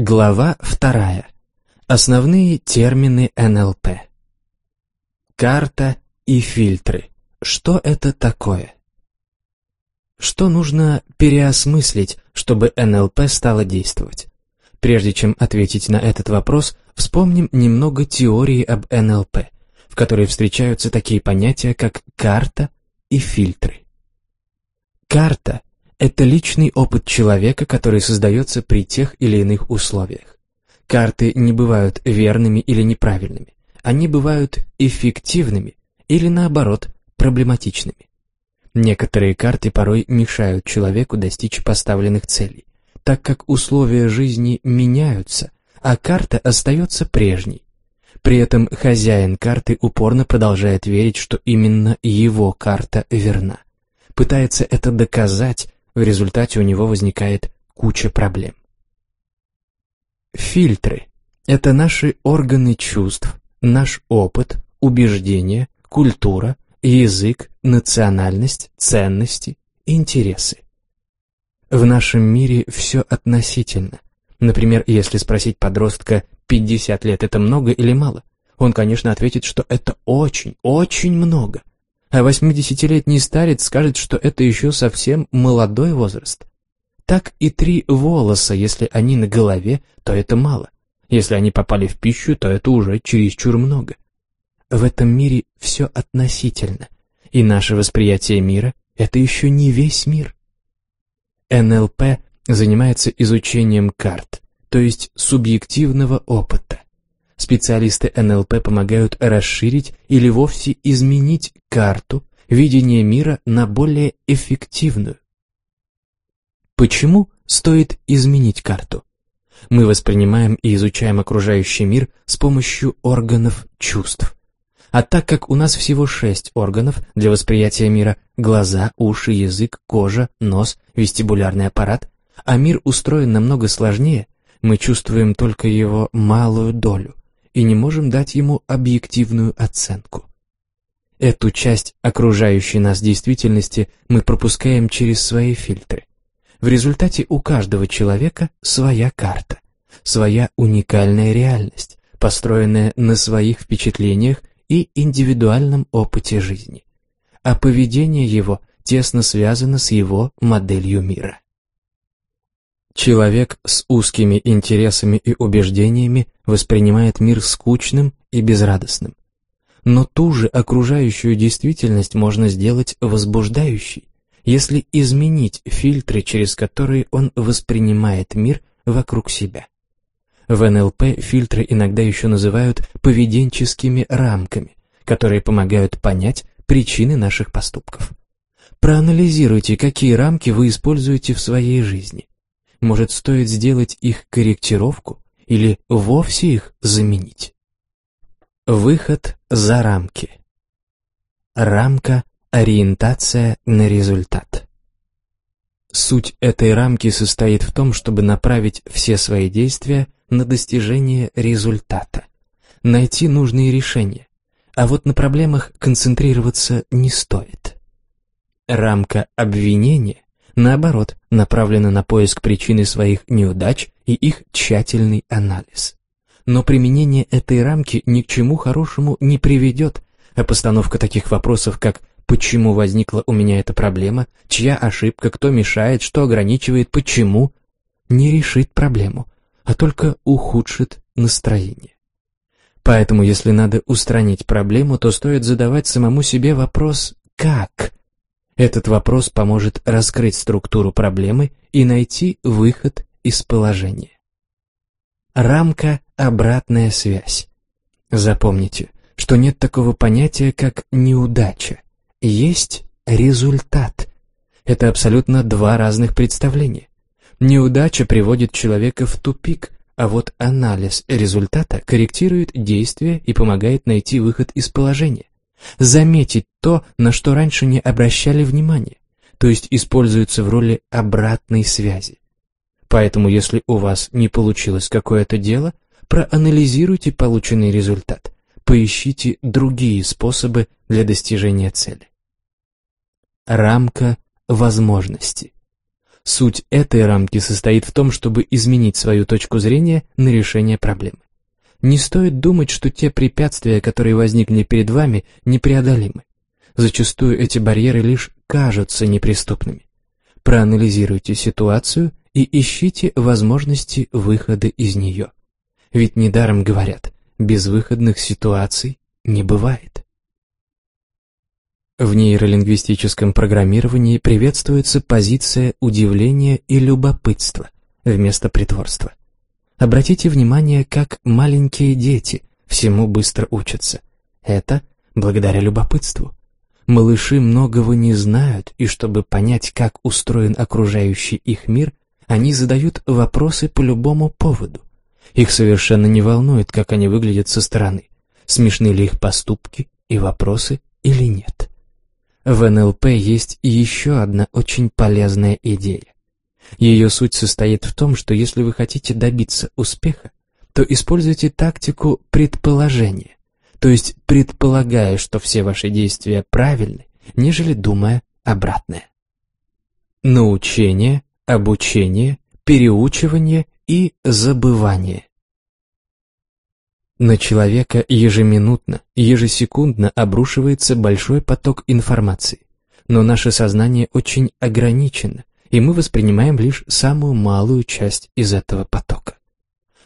Глава вторая. Основные термины НЛП. Карта и фильтры. Что это такое? Что нужно переосмыслить, чтобы НЛП стало действовать? Прежде чем ответить на этот вопрос, вспомним немного теории об НЛП, в которой встречаются такие понятия, как карта и фильтры. Карта это личный опыт человека, который создается при тех или иных условиях. Карты не бывают верными или неправильными. Они бывают эффективными или, наоборот, проблематичными. Некоторые карты порой мешают человеку достичь поставленных целей, так как условия жизни меняются, а карта остается прежней. При этом хозяин карты упорно продолжает верить, что именно его карта верна. Пытается это доказать, в результате у него возникает куча проблем. Фильтры – это наши органы чувств, наш опыт, убеждения, культура, язык, национальность, ценности, интересы. В нашем мире все относительно. Например, если спросить подростка, 50 лет это много или мало, он, конечно, ответит, что это очень, очень много а восьмидесятилетний старец скажет, что это еще совсем молодой возраст. Так и три волоса, если они на голове, то это мало. Если они попали в пищу, то это уже чересчур много. В этом мире все относительно, и наше восприятие мира — это еще не весь мир. НЛП занимается изучением карт, то есть субъективного опыта. Специалисты НЛП помогают расширить или вовсе изменить карту видения мира на более эффективную. Почему стоит изменить карту? Мы воспринимаем и изучаем окружающий мир с помощью органов чувств. А так как у нас всего шесть органов для восприятия мира – глаза, уши, язык, кожа, нос, вестибулярный аппарат, а мир устроен намного сложнее, мы чувствуем только его малую долю и не можем дать ему объективную оценку. Эту часть окружающей нас действительности мы пропускаем через свои фильтры. В результате у каждого человека своя карта, своя уникальная реальность, построенная на своих впечатлениях и индивидуальном опыте жизни. А поведение его тесно связано с его моделью мира. Человек с узкими интересами и убеждениями воспринимает мир скучным и безрадостным. Но ту же окружающую действительность можно сделать возбуждающей, если изменить фильтры, через которые он воспринимает мир вокруг себя. В НЛП фильтры иногда еще называют поведенческими рамками, которые помогают понять причины наших поступков. Проанализируйте, какие рамки вы используете в своей жизни. Может, стоит сделать их корректировку или вовсе их заменить? Выход за рамки. Рамка – ориентация на результат. Суть этой рамки состоит в том, чтобы направить все свои действия на достижение результата, найти нужные решения, а вот на проблемах концентрироваться не стоит. Рамка обвинения наоборот, направлена на поиск причины своих неудач и их тщательный анализ. Но применение этой рамки ни к чему хорошему не приведет, а постановка таких вопросов, как «почему возникла у меня эта проблема?», «чья ошибка?», «кто мешает?», «что ограничивает?», «почему?», не решит проблему, а только ухудшит настроение. Поэтому, если надо устранить проблему, то стоит задавать самому себе вопрос «как?», этот вопрос поможет раскрыть структуру проблемы и найти выход из положения. Рамка «обратная связь». Запомните, что нет такого понятия, как неудача. Есть результат. Это абсолютно два разных представления. Неудача приводит человека в тупик, а вот анализ результата корректирует действия и помогает найти выход из положения заметить то, на что раньше не обращали внимания, то есть используется в роли обратной связи. Поэтому, если у вас не получилось какое-то дело, проанализируйте полученный результат, поищите другие способы для достижения цели. Рамка возможностей. Суть этой рамки состоит в том, чтобы изменить свою точку зрения на решение проблемы. Не стоит думать, что те препятствия, которые возникли перед вами, непреодолимы. Зачастую эти барьеры лишь кажутся неприступными. Проанализируйте ситуацию и ищите возможности выхода из нее. Ведь недаром говорят, безвыходных ситуаций не бывает. В нейролингвистическом программировании приветствуется позиция удивления и любопытства вместо притворства. Обратите внимание, как маленькие дети всему быстро учатся. Это благодаря любопытству. Малыши многого не знают, и чтобы понять, как устроен окружающий их мир, они задают вопросы по любому поводу. Их совершенно не волнует, как они выглядят со стороны, смешны ли их поступки и вопросы или нет. В НЛП есть еще одна очень полезная идея. Ее суть состоит в том, что если вы хотите добиться успеха, то используйте тактику предположения, то есть предполагая, что все ваши действия правильны, нежели думая обратное. Научение обучение, переучивание и забывание. На человека ежеминутно, ежесекундно обрушивается большой поток информации, но наше сознание очень ограничено, и мы воспринимаем лишь самую малую часть из этого потока.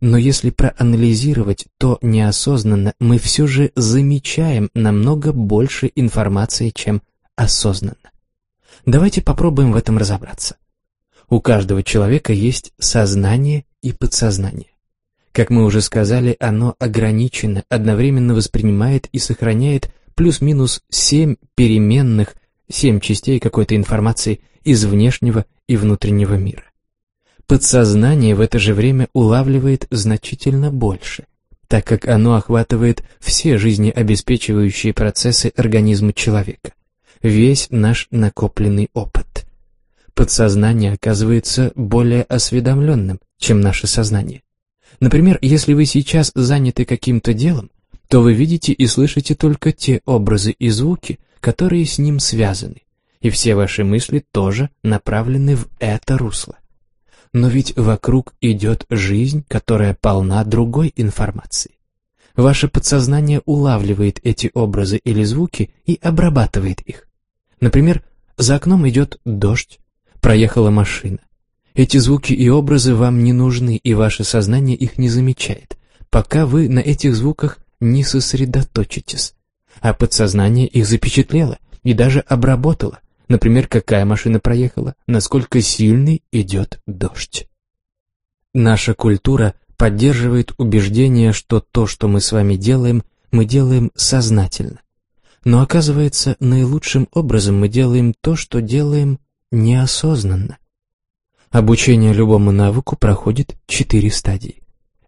Но если проанализировать, то неосознанно мы все же замечаем намного больше информации, чем осознанно. Давайте попробуем в этом разобраться. У каждого человека есть сознание и подсознание. Как мы уже сказали, оно ограничено, одновременно воспринимает и сохраняет плюс-минус семь переменных, семь частей какой-то информации из внешнего и внутреннего мира. Подсознание в это же время улавливает значительно больше, так как оно охватывает все жизнеобеспечивающие процессы организма человека, весь наш накопленный опыт подсознание оказывается более осведомленным, чем наше сознание. Например, если вы сейчас заняты каким-то делом, то вы видите и слышите только те образы и звуки, которые с ним связаны, и все ваши мысли тоже направлены в это русло. Но ведь вокруг идет жизнь, которая полна другой информации. Ваше подсознание улавливает эти образы или звуки и обрабатывает их. Например, за окном идет дождь, проехала машина. Эти звуки и образы вам не нужны, и ваше сознание их не замечает, пока вы на этих звуках не сосредоточитесь. А подсознание их запечатлело и даже обработало, например, какая машина проехала, насколько сильный идет дождь. Наша культура поддерживает убеждение, что то, что мы с вами делаем, мы делаем сознательно. Но оказывается, наилучшим образом мы делаем то, что делаем неосознанно. Обучение любому навыку проходит четыре стадии.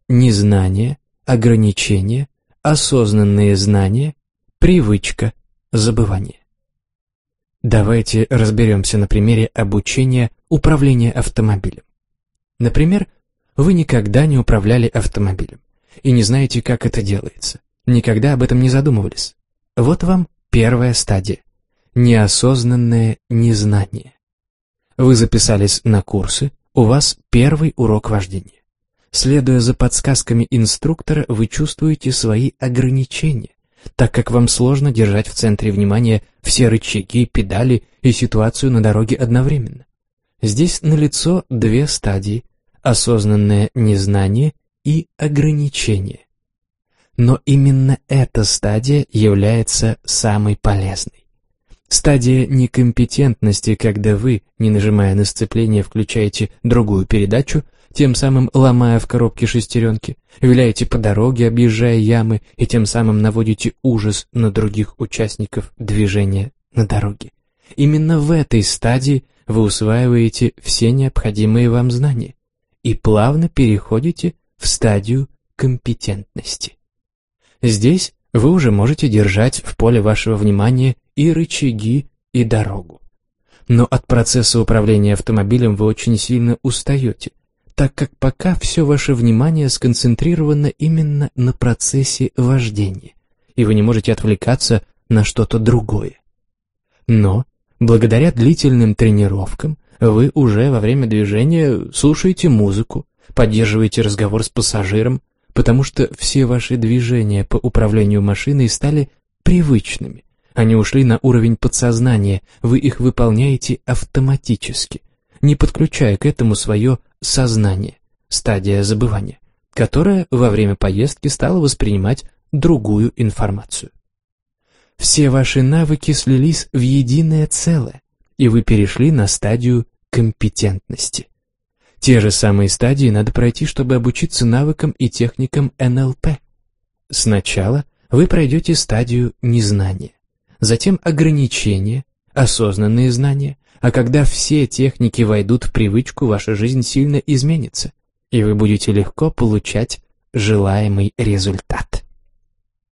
Незнание, ограничение, осознанные знания, привычка, забывание. Давайте разберемся на примере обучения управления автомобилем. Например, вы никогда не управляли автомобилем и не знаете, как это делается. Никогда об этом не задумывались. Вот вам первая стадия – неосознанное незнание. Вы записались на курсы, у вас первый урок вождения. Следуя за подсказками инструктора, вы чувствуете свои ограничения, так как вам сложно держать в центре внимания все рычаги, педали и ситуацию на дороге одновременно. Здесь налицо две стадии – осознанное незнание и ограничение. Но именно эта стадия является самой полезной. Стадия некомпетентности, когда вы, не нажимая на сцепление, включаете другую передачу, тем самым ломая в коробке шестеренки, виляете по дороге, объезжая ямы, и тем самым наводите ужас на других участников движения на дороге. Именно в этой стадии вы усваиваете все необходимые вам знания и плавно переходите в стадию компетентности. Здесь вы уже можете держать в поле вашего внимания и рычаги, и дорогу. Но от процесса управления автомобилем вы очень сильно устаете, так как пока все ваше внимание сконцентрировано именно на процессе вождения, и вы не можете отвлекаться на что-то другое. Но, благодаря длительным тренировкам, Вы уже во время движения слушаете музыку, поддерживаете разговор с пассажиром, потому что все ваши движения по управлению машиной стали привычными. Они ушли на уровень подсознания, вы их выполняете автоматически, не подключая к этому свое сознание, стадия забывания, которая во время поездки стала воспринимать другую информацию. Все ваши навыки слились в единое целое, и вы перешли на стадию компетентности. Те же самые стадии надо пройти, чтобы обучиться навыкам и техникам НЛП. Сначала вы пройдете стадию незнания, затем ограничения, осознанные знания, а когда все техники войдут в привычку, ваша жизнь сильно изменится, и вы будете легко получать желаемый результат.